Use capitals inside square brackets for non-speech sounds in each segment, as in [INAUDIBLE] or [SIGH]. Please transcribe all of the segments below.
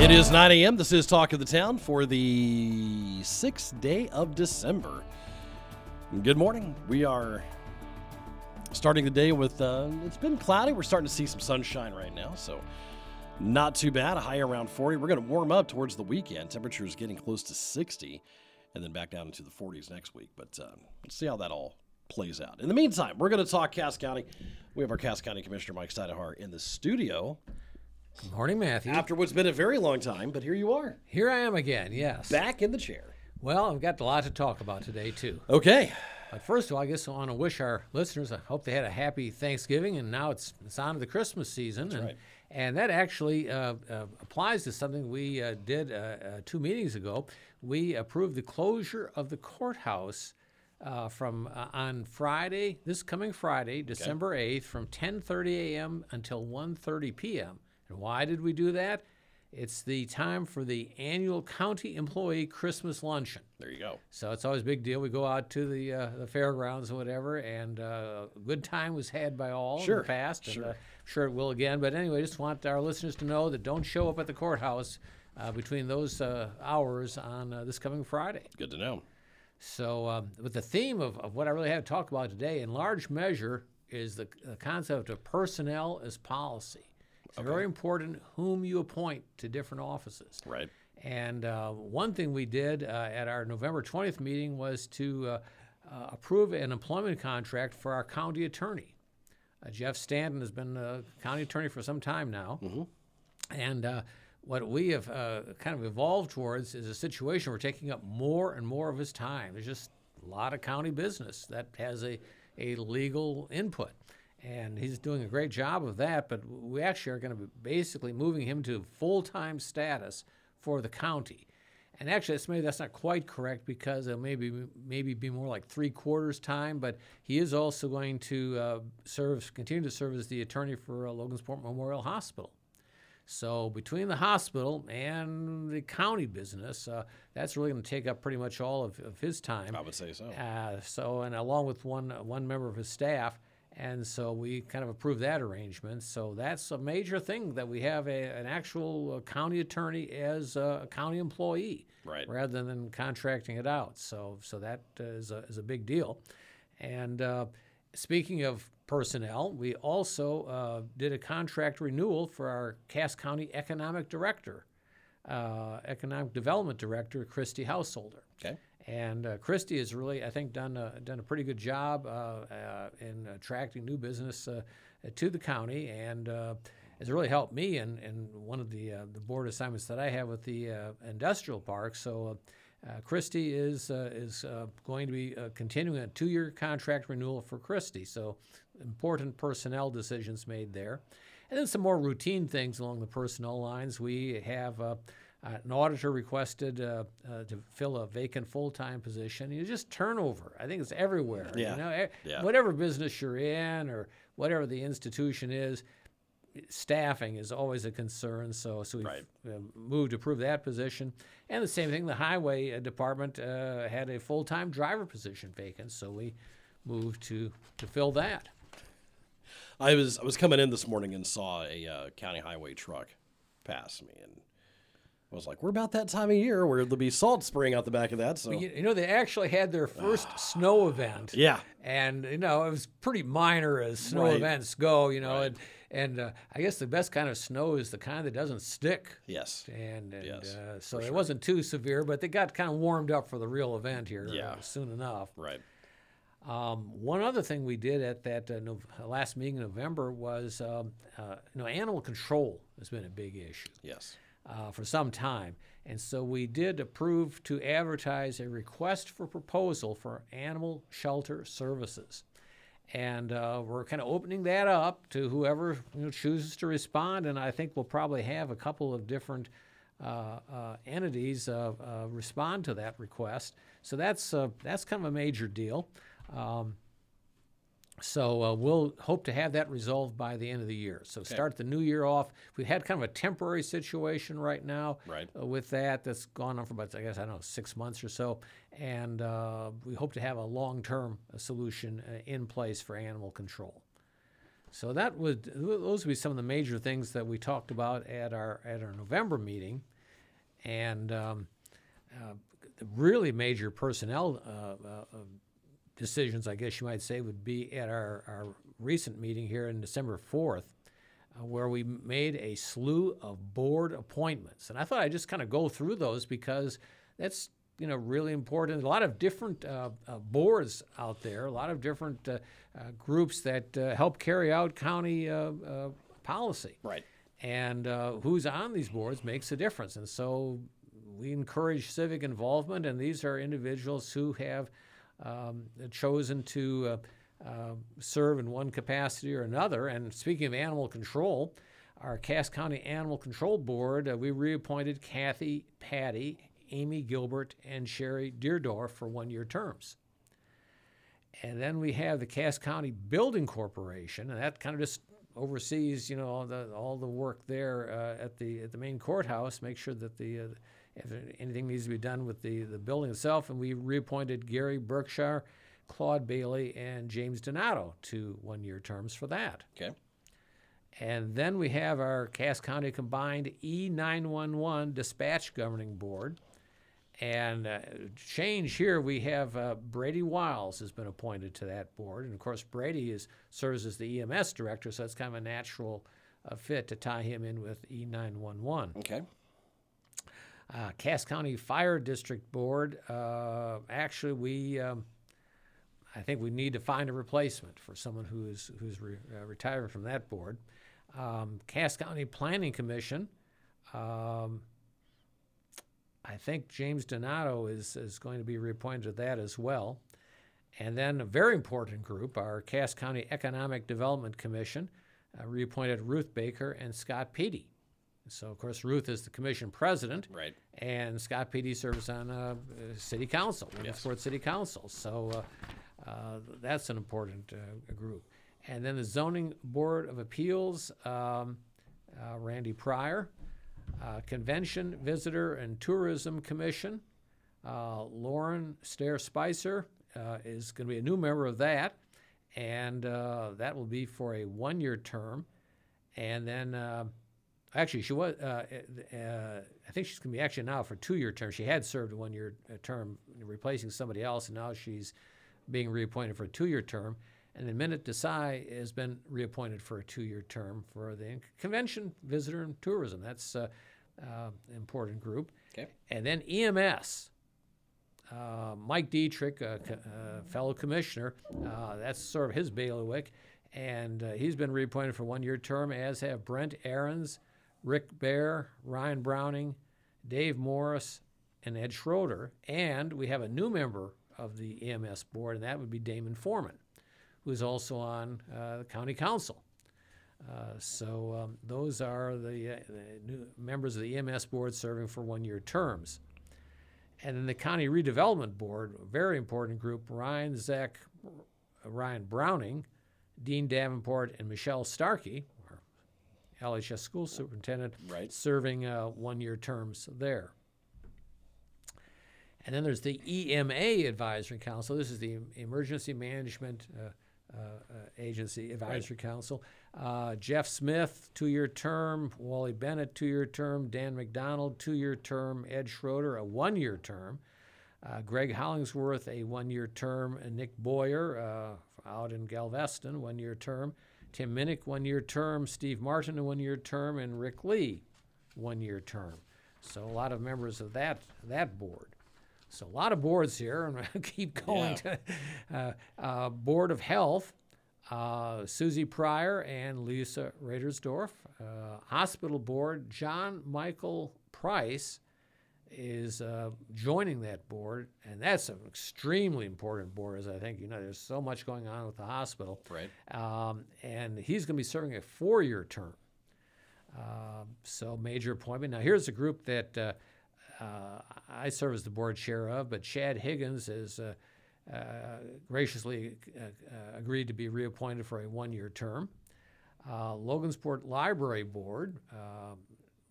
It is 9 a.m. This is Talk of the Town for the sixth day of December. Good morning. We are starting the day with uh, it's been cloudy. We're starting to see some sunshine right now, so not too bad. A high around 40. We're going to warm up towards the weekend. Temperatures getting close to 60, and then back down into the 40s next week. But uh, let's see how that all plays out. In the meantime, we're going to talk Cass County. We have our Cass County Commissioner Mike Stajduhar in the studio. Good morning, Matthew. After what's been a very long time, but here you are. Here I am again, yes. Back in the chair. Well, I've got a lot to talk about today, too. Okay. But first of all, I guess I want to wish our listeners, I hope they had a happy Thanksgiving, and now it's, it's on to the Christmas season. That's and, right. and that actually uh, uh, applies to something we uh, did uh, uh, two meetings ago. We approved the closure of the courthouse uh, from uh, on Friday, this coming Friday, December okay. 8th, from 10:30 a.m. until 1:30 p.m. And why did we do that? It's the time for the annual county employee Christmas luncheon. There you go. So it's always a big deal. We go out to the uh, the fairgrounds and whatever, and uh, a good time was had by all sure. in the past. Sure. And, uh, sure, it will again. But anyway, just want our listeners to know that don't show up at the courthouse uh, between those uh, hours on uh, this coming Friday. Good to know. So, um, with the theme of, of what I really have to talk about today, in large measure, is the, the concept of personnel as policy. It's okay. very important whom you appoint to different offices. Right. And uh, one thing we did uh, at our November 20th meeting was to uh, uh, approve an employment contract for our county attorney. Uh, Jeff Stanton has been a county attorney for some time now. Mm-hmm. And what we have kind of evolved towards is a situation where we're taking up more and more of his time. There's just a lot of county business that has a, a legal input and he's doing a great job of that. But we actually are going to be basically moving him to full time status for the county. And actually, that's maybe that's not quite correct because it may be maybe be more like three quarters time. But he is also going to uh, serve, continue to serve as the attorney for uh, Logansport Memorial Hospital. So between the hospital and the county business, uh, that's really going to take up pretty much all of, of his time. I would say so. Uh, so, and along with one one member of his staff. And so we kind of approved that arrangement. So that's a major thing that we have a, an actual uh, county attorney as a county employee, right. rather than contracting it out. So so that uh, is a, is a big deal. And uh, speaking of personnel, we also uh, did a contract renewal for our Cass County Economic Director, uh, Economic Development Director, Christy Householder. Okay. And uh, Christie has really, I think, done a, done a pretty good job uh, uh, in attracting new business uh, to the county, and has really helped me in, in one of the the board assignments that I have with the industrial park. So. Uh, Christie is uh, is uh, going to be continuing a two-year contract renewal for Christie, so important personnel decisions made there, and then some more routine things along the personnel lines. We have uh, an auditor requested uh, uh, to fill a vacant full-time position. You just turnover. I think it's everywhere. Yeah. You know, yeah. whatever business you're in or whatever the institution is, staffing is always a concern. So, so we right. Uh, moved to prove that position. And the same thing, the highway uh, department had a full-time driver position vacant, so we moved to to fill that. I was I was coming in this morning and saw a county highway truck pass me and I was like, we're about that time of year where there'll be salt spraying out the back of that. So you, you know, they actually had their first [SIGHS] snow event. Yeah, and you know, it was pretty minor as snow right. events go. You know, right. and and uh, I guess the best kind of snow is the kind that doesn't stick. Yes. And, and yes, uh, so it wasn't too severe, but they got kind of warmed up for the real event here yeah. Uh, soon enough. Right. Um, one other thing we did at that uh, no, uh, last meeting in November was, um, uh, you know, animal control has been a big issue. Yes uh, for some time. And so we did approve to advertise a request for proposal for animal shelter services. And uh, we're kind of opening that up to whoever you know, chooses to respond. And I think we'll probably have a couple of different uh, uh entities uh, uh, respond to that request. So that's, that's kind of a major deal. Um, so uh, we'll hope to have that resolved by the end of the year. So okay. start the new year off. We've had kind of a temporary situation right now right. Uh, with that that's gone on for about I guess I don't know six months or so, and uh, we hope to have a long-term uh, solution uh, in place for animal control. So that would those would be some of the major things that we talked about at our at our November meeting, and. Um, uh, the really major personnel uh, uh, decisions, I guess you might say, would be at our, our recent meeting here in December 4th, uh, where we made a slew of board appointments. And I thought I'd just kind of go through those because that's you know really important. A lot of different uh, uh, boards out there, a lot of different uh, uh, groups that uh, help carry out county policy. Right. And who's on these boards makes a difference. And so we encourage civic involvement, and these are individuals who have um, chosen to uh, uh, serve in one capacity or another. And speaking of animal control, our Cass County Animal Control Board, uh, we reappointed Kathy Patty, Amy Gilbert, and Sherry Deerdorf for one year terms. And then we have the Cass County Building Corporation, and that kind of just oversees, you know, all the, all the work there uh, at the at the main courthouse, make sure that the uh, if anything needs to be done with the, the building itself. And we reappointed Gary Berkshire, Claude Bailey, and James Donato to one year terms for that. Okay. And then we have our Cass County Combined E911 Dispatch Governing Board. And uh, change here, we have uh, Brady Wiles has been appointed to that board. And of course, Brady is, serves as the EMS director, so it's kind of a natural uh, fit to tie him in with E911. Okay uh, Cass County Fire District Board, uh, actually, we um, I think we need to find a replacement for someone who is who's re- uh, retiring from that board. Um, Cass County Planning Commission. Um, I think James Donato is, is going to be reappointed to that as well. And then a very important group, our Cass County Economic Development Commission, uh, reappointed Ruth Baker and Scott Peaty. So, of course, Ruth is the commission president. Right. And Scott P.D. serves on uh, city council, Williamsport yes. City Council. So uh, uh, that's an important uh, group. And then the Zoning Board of Appeals, um, uh, Randy Pryor, uh, Convention, Visitor, and Tourism Commission, Lauren Stair Spicer is going to be a new member of that. And that will be for a one year term. And then actually, she was. Uh, eh, uh, I think she's going to be actually now for two-year term. She had served a one-year uh, term, replacing somebody else, and now she's being reappointed for a two-year term. And then Minute Desai has been reappointed for a two-year term for the convention, visitor, and tourism. That's an important group. Okay. And then EMS. Mike Dietrich, a, a fellow commissioner, that's sort of his bailiwick and uh, he's been reappointed for one year term, as have Brent Ahrens, Rick Bear, Ryan Browning, Dave Morris, and Ed Schroeder. And we have a new member of the EMS board, and that would be Damon Foreman, who is also on uh, the county council. Uh, so um, those are the, uh, the, new members of the EMS board serving for one-year terms. And then the County Redevelopment Board, very important group, Ryan Zach, Ryan Browning, Dean Davenport, and Michelle Starkey. LHS school superintendent, right. serving one year terms there. And then there's the EMA Advisory Council. This is the Emergency Management uh, uh, uh Agency Advisory right. Council. Uh, Jeff Smith, two year term. Wally Bennett, two year term. Dan McDonald, two year term. Ed Schroeder, a one year term. Uh, Greg Hollingsworth, a one year term, and Nick Boyer uh, out in Galveston, one year term. Tim Minnick, one year term, Steve Martin, a one year term, and Rick Lee, one year term. So a lot of members of that, that board. So a lot of boards here, and [LAUGHS] I keep going yeah. to uh, uh, Board of Health, uh, Susie Pryor and Lisa Radersdorf, uh, Hospital Board, John Michael Price, is uh, joining that board, and that's an extremely important board, as I think you know. There's so much going on with the hospital, right? Um, and he's going to be serving a four-year term, uh, so major appointment. Now here's a group that uh, uh, I serve as the board chair of, but Chad Higgins has uh, uh, graciously agreed to be reappointed for a one-year term. Logansport Library Board, um,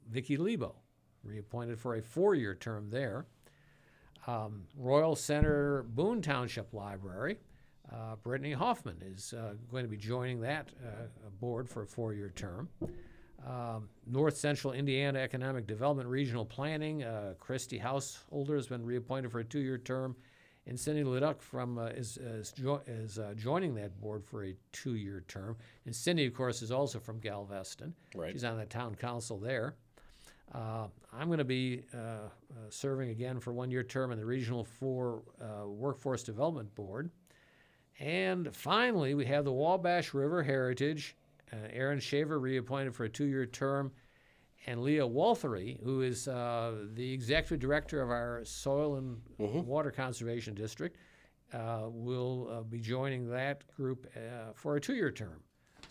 Vicki Lebo reappointed for a four year term there. Um, Royal Center Boone Township Library, uh, Brittany Hoffman is uh, going to be joining that uh, board for a four year term. Um, North Central Indiana Economic Development Regional Planning, uh, Christy Householder has been reappointed for a two year term. And Cindy Leduc from uh, is, uh, is, jo- is joining that board for a two-year term. And Cindy, of course, is also from Galveston. Right. She's on the town council there. Uh, I'm going to be uh, uh, serving again for one year term in the Regional 4 uh, Workforce Development Board. And finally, we have the Wabash River Heritage. Uh, Aaron Shaver reappointed for a two year term. And Leah Walthery, who is the executive director of our Soil and mm-hmm. Water Conservation District, will be joining that group for a two year term.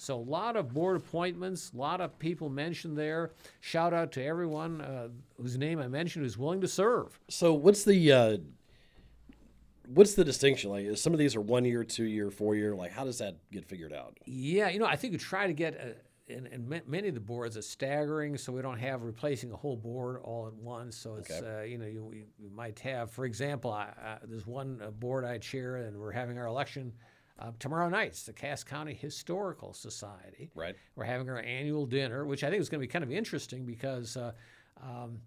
So, a lot of board appointments, a lot of people mentioned there. Shout out to everyone uh, whose name I mentioned who's willing to serve. So, what's the. Uh, what's the distinction? Like, some of these are one year, two year, four year. Like, how does that get figured out? Yeah, you know, I think we try to get a, and, and, many of the boards are staggering, so we don't have replacing a whole board all at once. So it's okay. uh, you know you, you, might have, for example, I, I, there's one uh, board I chair, and we're having our election uh, tomorrow it's the Cass County Historical Society. Right. We're having our annual dinner, which I think is going to be kind of interesting because uh, um,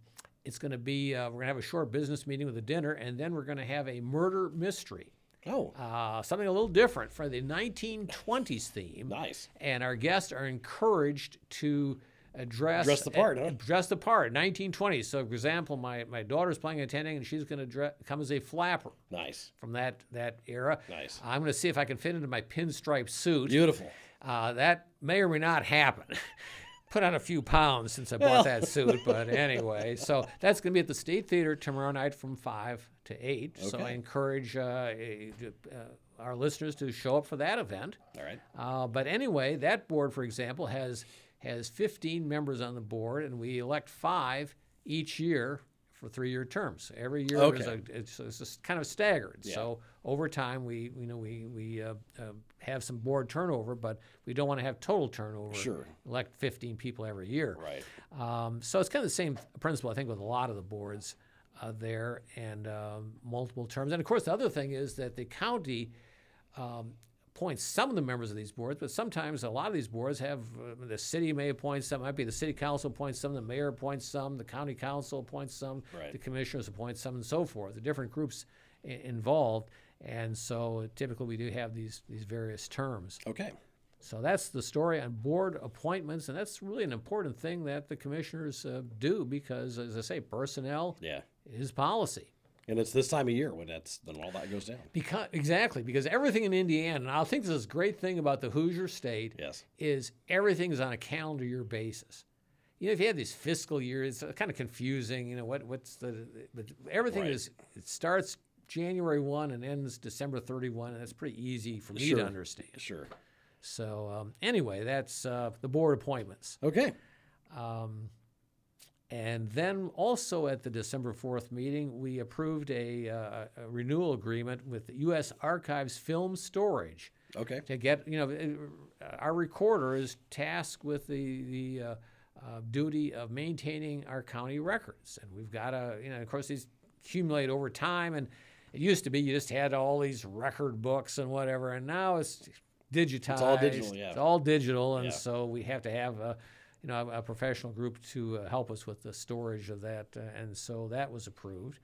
it's going to be uh, we're going to have a short business meeting with a dinner, and then we're going to have a murder mystery. Oh. Uh, something a little different for the 1920s theme. Nice. And our guests are encouraged to dress dress the part, huh? Dress the part. 1920s. So, for example, my my daughter's playing attending, ten and she's going to come as a flapper. Nice. From that that era. Nice. I'm going to see if I can fit into my pinstripe suit. Beautiful. Uh, that may or may not happen. [LAUGHS] Put on a few pounds since I bought that suit, but anyway, [LAUGHS] so that's going to be at the State Theater tomorrow night from five to eight. Okay. So I encourage uh, uh our listeners to show up for that event. All right. Uh, but anyway, that board, for example, has has 15 members on the board, and we elect five each year for three-year terms. Every year okay. is a, it's, it's kind of staggered. Yeah. So over time, we you know we we uh, uh, have some board turnover, but we don't want to have total turnover. Sure. Elect 15 people every year. Right. Um, so it's kind of the same principle, I think, with a lot of the boards uh, there and um, multiple terms. And of course, the other thing is that the county um, appoint some of the members of these boards, but sometimes a lot of these boards have uh, the city may appoint some. It might be the city council appoints some, the mayor appoints some, the county council appoints some, right. the commissioners appoint some, and so forth. The different groups I- involved, and so typically we do have these these various terms. Okay. So that's the story on board appointments, and that's really an important thing that the commissioners uh, do because, as I say, personnel yeah. is policy. And it's this time of year when that's when all that goes down. Because exactly because everything in Indiana, and I think this is a great thing about the Hoosier state. Yes. is everything is on a calendar year basis. You know, if you have these fiscal years, it's kind of confusing. You know what what's the but everything right. is it starts January one and ends December thirty one, and that's pretty easy for me sure. to understand. Sure. So um, anyway, that's uh, the board appointments. Okay. Um, and then also at the December 4th meeting, we approved a, uh, a renewal agreement with U.S. Archives Film Storage. Okay. To get, you know, our recorder is tasked with the, the uh, uh, duty of maintaining our county records. And we've got to, you know, of course, these accumulate over time. And it used to be you just had all these record books and whatever. And now it's digitized. It's all digital, yeah. It's all digital. And yeah. so we have to have a you know, a, a professional group to uh, help us with the storage of that, uh, and so that was approved.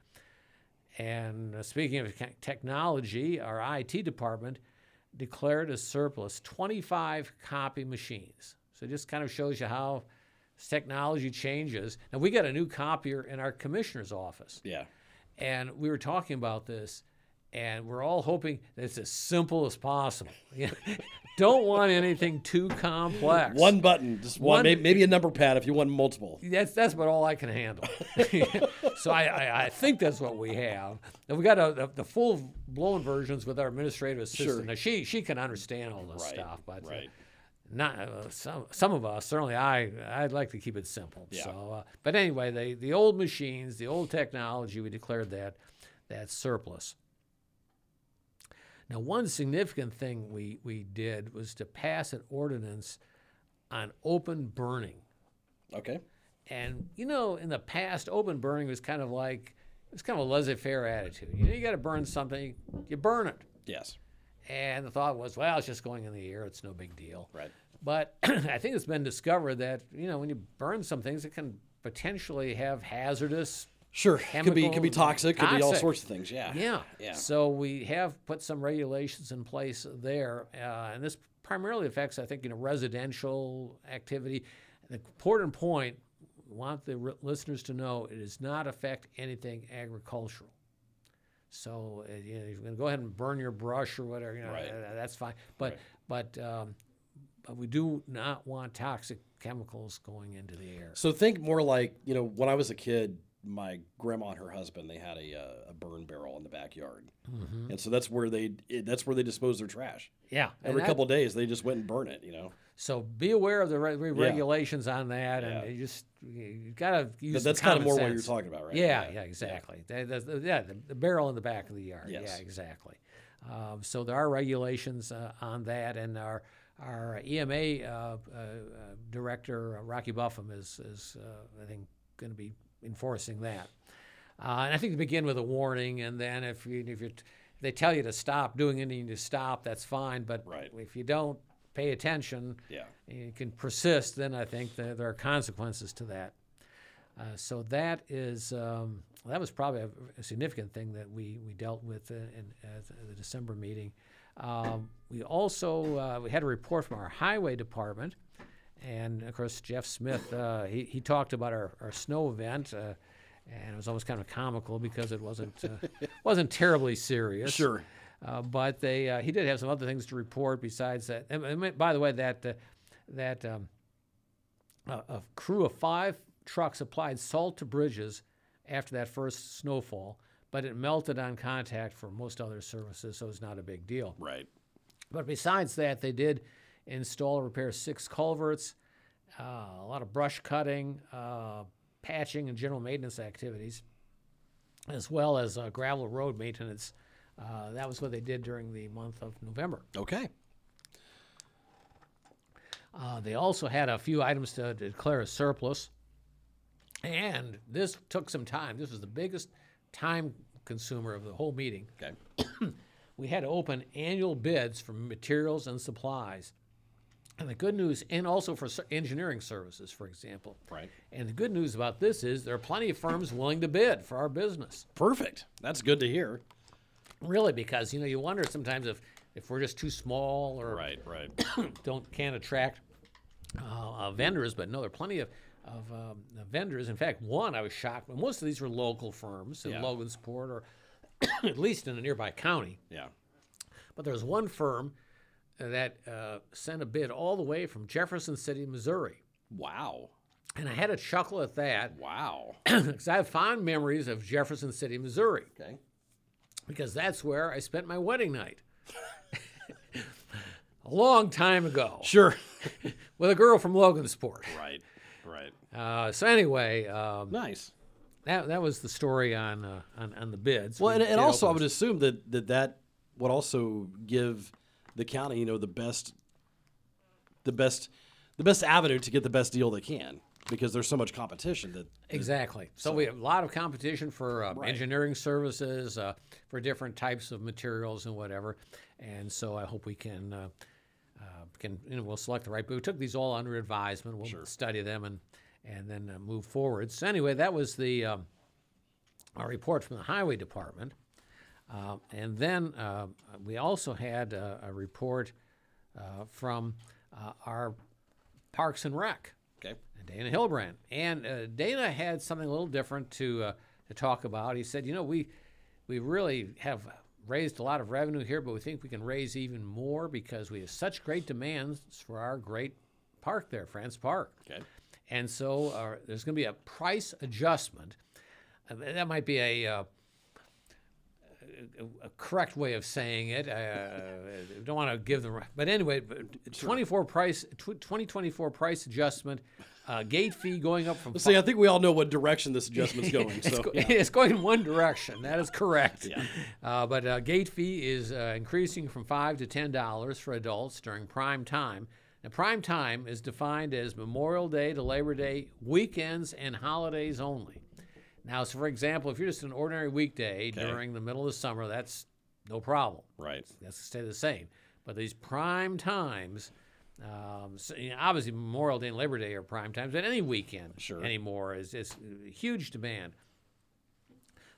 And uh, speaking of technology, our IT department declared a surplus 25 copy machines. So it just kind of shows you how technology changes. Now we got a new copier in our commissioner's office. Yeah. And we were talking about this and we're all hoping that it's as simple as possible. [LAUGHS] Don't want anything too complex. One button, just one, one, maybe a number pad if you want multiple. That's that's about all I can handle. [LAUGHS] so I, I, I, think that's what we have. And we got a, a, the full blown versions with our administrative assistant. Sure. Now she she can understand all this right, stuff, but uh, right. not uh, some some of us certainly I I'd like to keep it simple. Yeah. So uh, but anyway, the the old machines, the old technology, we declared that that surplus. Now, one significant thing we, we did was to pass an ordinance on open burning. Okay. And, you know, in the past, open burning was kind of like, it was kind of a laissez faire attitude. You know, you got to burn something, you burn it. Yes. And the thought was, well, it's just going in the air, it's no big deal. Right. But [CLEARS THROAT] I think it's been discovered that, you know, when you burn some things, it can potentially have hazardous Sure, could be could be toxic, toxic, could be all sorts of things. Yeah, yeah, yeah. So we have put some regulations in place there, uh, and this primarily affects, I think, you know, residential activity. The important point, want the re- listeners to know, it does not affect anything agricultural. So uh, you know, you're going to go ahead and burn your brush or whatever. You know, right. uh, that's fine. But right. but um, but we do not want toxic chemicals going into the air. So think more like you know when I was a kid my grandma and her husband they had a, uh, a burn barrel in the backyard, mm-hmm. and so that's where they that's where they dispose their trash. Yeah, every that, couple days they just went and burn it. You know. So be aware of the re- regulations yeah. on that, and yeah. you just you gotta use. that's kind of more sense. what you're talking about, right? Yeah, yeah, yeah exactly. Yeah, the, the, the, the, barrel in the back of the yard. Yes. Yeah, exactly. Um, so there are regulations uh, on that, and our our EMA uh, uh, uh, director Rocky Buffum is is I think going to be enforcing that. Uh, and I think to begin with a warning, and then if you if you they tell you to stop doing anything to stop, that's fine. But right. if you don't pay attention, yeah. you can persist. Then I think that there are consequences to that. Uh, so that is um, that was probably a, a, significant thing that we we dealt with in, in the December meeting. Um, we also uh, we had a report from our highway department and of course, Jeff Smith, uh, he, he talked about our, our snow event, uh, and it was almost kind of comical because it wasn't uh, [LAUGHS] wasn't terribly serious. Sure. Uh, but they uh, he did have some other things to report besides that. And, and by the way, that uh, that um, a crew of five trucks applied salt to bridges after that first snowfall, but it melted on contact for most other services, so it's not a big deal. Right. But besides that, they did install, and repair six culverts, uh, a lot of brush cutting, uh, patching, and general maintenance activities, as well as uh, gravel road maintenance. Uh, that was what they did during the month of November. Okay. Uh, they also had a few items to declare a surplus. And this took some time. This was the biggest time consumer of the whole meeting. Okay. [COUGHS] we had to open annual bids for materials and supplies. And the good news, and also for engineering services, for example. Right. And the good news about this is there are plenty of firms willing to bid for our business. Perfect. That's good to hear. Really, because you know you wonder sometimes if if we're just too small or right, right, [COUGHS] don't can't attract uh, uh, vendors. But no, there are plenty of of um, vendors. In fact, one I was shocked. Most of these were local firms in yeah. Logansport or [COUGHS] at least in a nearby county. Yeah. But there was one firm that uh, sent a bid all the way from Jefferson City, Missouri. Wow. And I had a chuckle at that. Wow. [CLEARS THROAT] Because I have fond memories of Jefferson City, Missouri. Okay. Because that's where I spent my wedding night. [LAUGHS] a long time ago. Sure. [LAUGHS] with a girl from Logansport. Right. Right. Uh, so anyway. Um, nice. That, that was the story on uh, on, on the bids. Well, we and, and also opens. I would assume that that, that would also give the county, you know, the best, the best, the best avenue to get the best deal they can because there's so much competition that exactly. So, so, we have a lot of competition for uh, right. engineering services uh, for different types of materials and whatever. And so i hope we can uh, uh, can you know, we'll select the right but we took these all under advisement. We'll sure. study them and and then uh, move forward. So anyway that was the um, our report from the highway department. Uh, and then uh, we also had a, a report uh, from uh, our Parks and Rec, okay. Dana Hilbrand. And uh, Dana had something a little different to, to talk about. He said, you know, we, we really have raised a lot of revenue here, but we think we can raise even more because we have such great demands for our great park there, France Park. Okay. And so there's going to be a price adjustment. that might be a a, correct way of saying it. I uh, don't want to give them, but anyway, 24 price, 2024 price adjustment, uh, gate fee going up from. See, I think we all know what direction this adjustment's [LAUGHS] going. it's, so, go, yeah. [LAUGHS] it's going in one direction. That is correct. Yeah. Uh, but gate fee is increasing from five to ten dollars for adults during prime time. Now, prime time is defined as Memorial Day to Labor Day, weekends, and holidays only. Now, so for example, if you're just an ordinary weekday okay. during the middle of the summer, that's no problem. Right. That's to stay the same. But these prime times, um, so, you know, obviously Memorial Day and Labor Day are prime times, but any weekend sure. anymore is, is huge demand.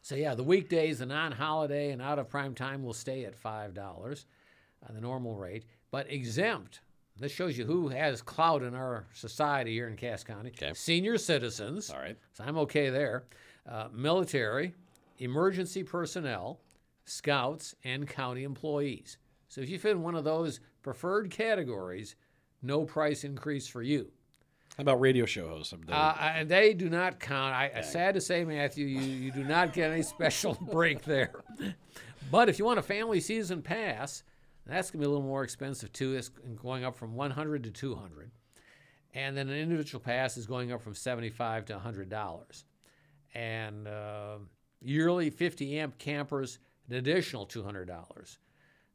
So yeah, the weekdays, the non-holiday, and out of prime time will stay at five dollars, uh, the normal rate. But exempt. This shows you who has clout in our society here in Cass County. Okay. Senior citizens. All right. So I'm okay there. Uh, military, emergency personnel, scouts, and county employees. So if you fit in one of those preferred categories, no price increase for you. How about radio show hosts? They, uh, they do not count. I, sad to say, Matthew, you, you do not get any special [LAUGHS] break there. But if you want a family season pass, that's going to be a little more expensive too. It's going up from 100 to 200. And then an individual pass is going up from 75 to $100 and uh, yearly 50 amp campers, an additional $200.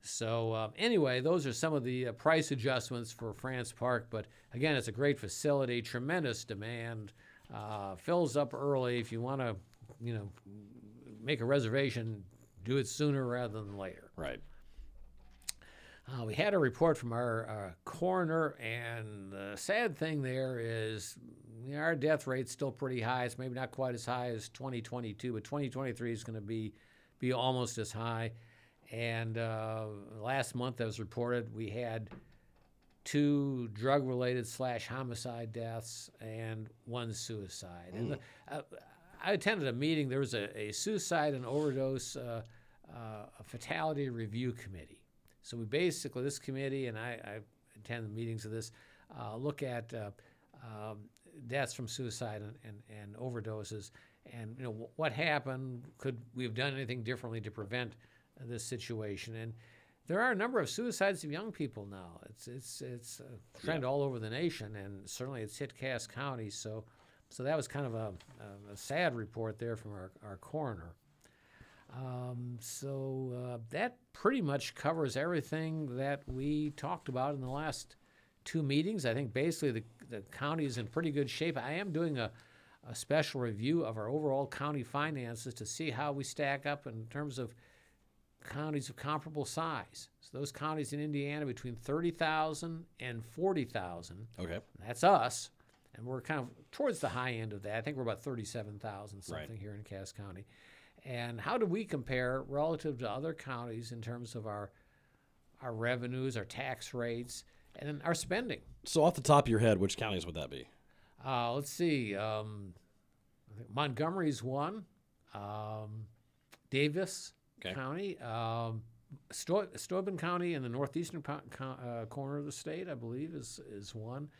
So, uh, anyway, those are some of the uh, price adjustments for France Park. But again, it's a great facility, tremendous demand, uh, fills up early. If you want to, you know, make a reservation, do it sooner rather than later. Right. Uh, we had a report from our uh, coroner, and the sad thing there is our death rate's still pretty high. It's maybe not quite as high as 2022, but 2023 is going to be be almost as high. And uh, last month, as reported, we had two drug-related slash homicide deaths and one suicide. Mm. And hmm. uh, I attended a meeting. There was a, a suicide and overdose uh, uh fatality review committee. So we basically this committee and I, I attend the meetings of this uh, look at uh, um, deaths from suicide and, and, and overdoses. And you know what happened? Could we have done anything differently to prevent this situation? And there are a number of suicides of young people now. It's it's it's uh, a trend yeah. all over the nation, and certainly it's hit Cass County. So, so that was kind of a, a, a sad report there from our, our coroner. Um, so uh, that pretty much covers everything that we talked about in the last two meetings. I think basically the the county is in pretty good shape. I am doing a, a special review of our overall county finances to see how we stack up in terms of counties of comparable size. So those counties in Indiana between 30,000 and 40,000. Okay. That's us. And we're kind of towards the high end of that. I think we're about 37,000 something right. here in Cass County. And how do we compare relative to other counties in terms of our our revenues, our tax rates, and our spending? So off the top of your head, which counties would that be? Uh, let's see. Um, Montgomery's one. Um, Daviess okay. County. Um, Sto- County in the northeastern uh, corner of the state, I believe, is is one.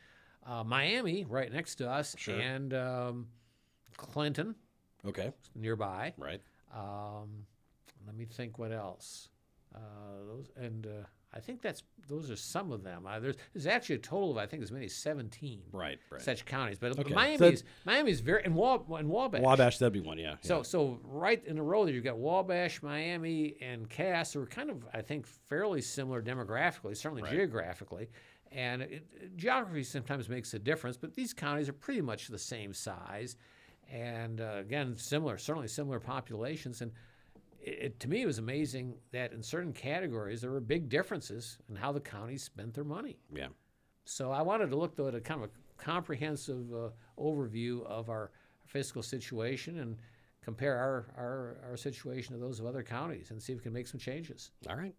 Uh, Miami, right next to us, sure. and um, Clinton. Okay. Nearby. Right. Um, let me think. What else? Uh, those and uh, I think that's those are some of them. Uh, there's, there's actually a total of I think as many as 17 right, right. such counties. But okay. Miami's so, Miami's very and, Wab, and Wabash. Wabash that'd be one, yeah. So yeah. so right in a row there you've got Wabash, Miami, and Cass who are kind of I think fairly similar demographically, certainly right. geographically. And it, geography sometimes makes a difference, but these counties are pretty much the same size, and uh, again similar, certainly similar populations and it, to me, it was amazing that in certain categories there were big differences in how the counties spent their money. Yeah. So I wanted to look though at a kind of a comprehensive uh, overview of our fiscal situation and compare our, our our situation to those of other counties and see if we can make some changes. All right.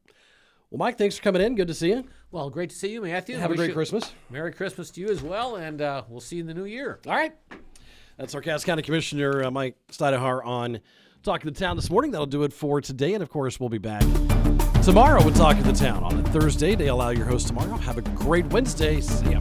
Well, Mike, thanks for coming in. Good to see you. Well, great to see you, Matthew. Have a great Christmas. Merry Christmas to you as well, and uh, we'll see you in the new year. All right. That's our Cass County Commissioner uh, Mike Stajduhar on Talking the Town this morning. That'll do it for today. And of course, we'll be back tomorrow with Talking the Town on a Thursday. They allow your host tomorrow. Have a great Wednesday. See ya.